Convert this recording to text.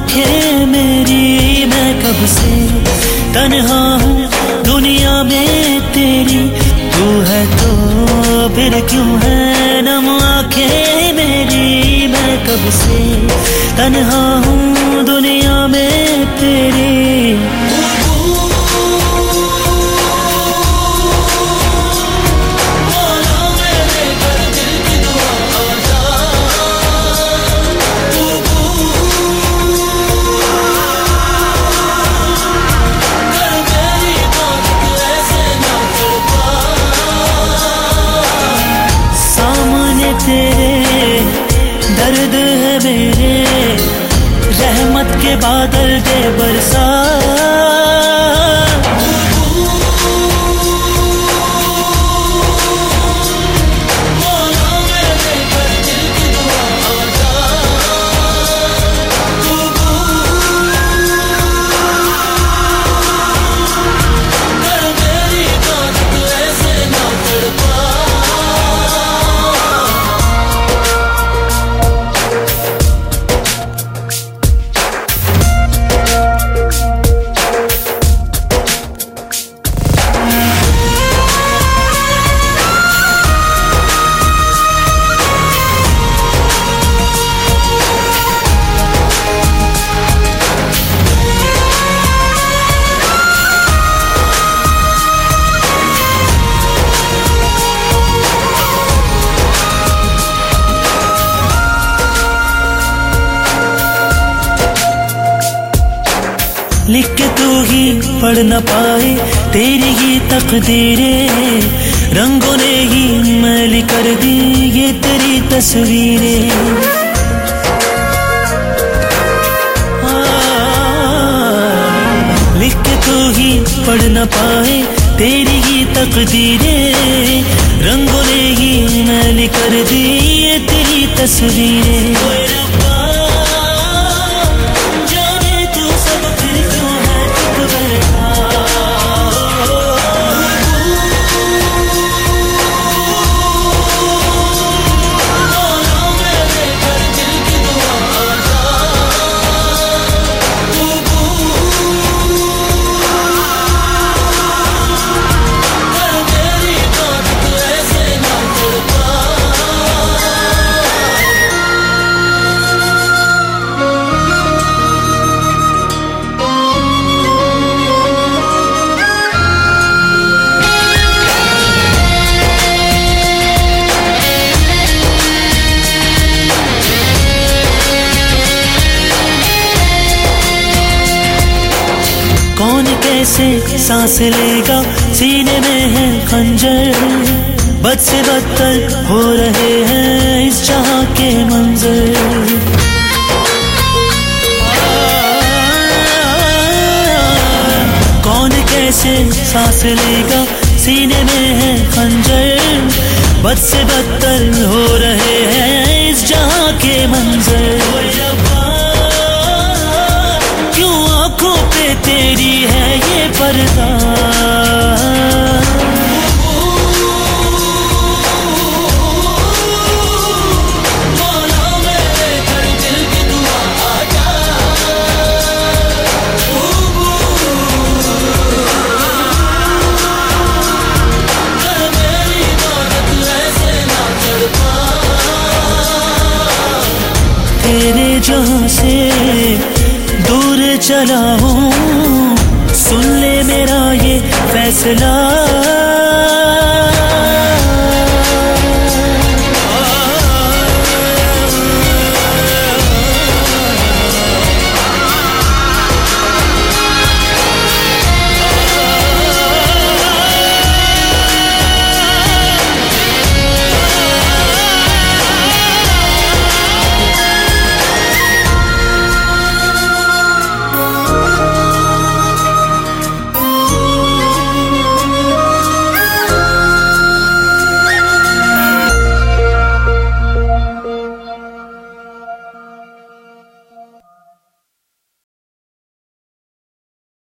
आँखें मेरी, मैं कब से तनहा हूँ? दुनिया में तेरी तू है तो फिर क्यों है? नम आँखें मेरी, मैं कब से तनहा हूँ? दुनिया मेरे रहमत के बादल दे बरसा लिख के तू ही पढ़ न पाए। तेरी ही तकदीरें रंगों ने ही मैली कर दी। ये तेरी तस्वीरें। लिख के तू ही पढ़ न पाए। तेरी ही तकदीरें रंगों ने ही मैली कर दी। ये तेरी तस्वीरें। कैसे सांस लेगा। सीने में है खंजर। बद से बदतर हो रहे हैं इस जहाँ के मंजर। कौन कैसे सांस लेगा? सीने में है खंजर। बद से बदतर हो रहे हैं इस जहाँ तेरे जहाँ से दूर चला हूँ। सुन ले मेरा ये फैसला।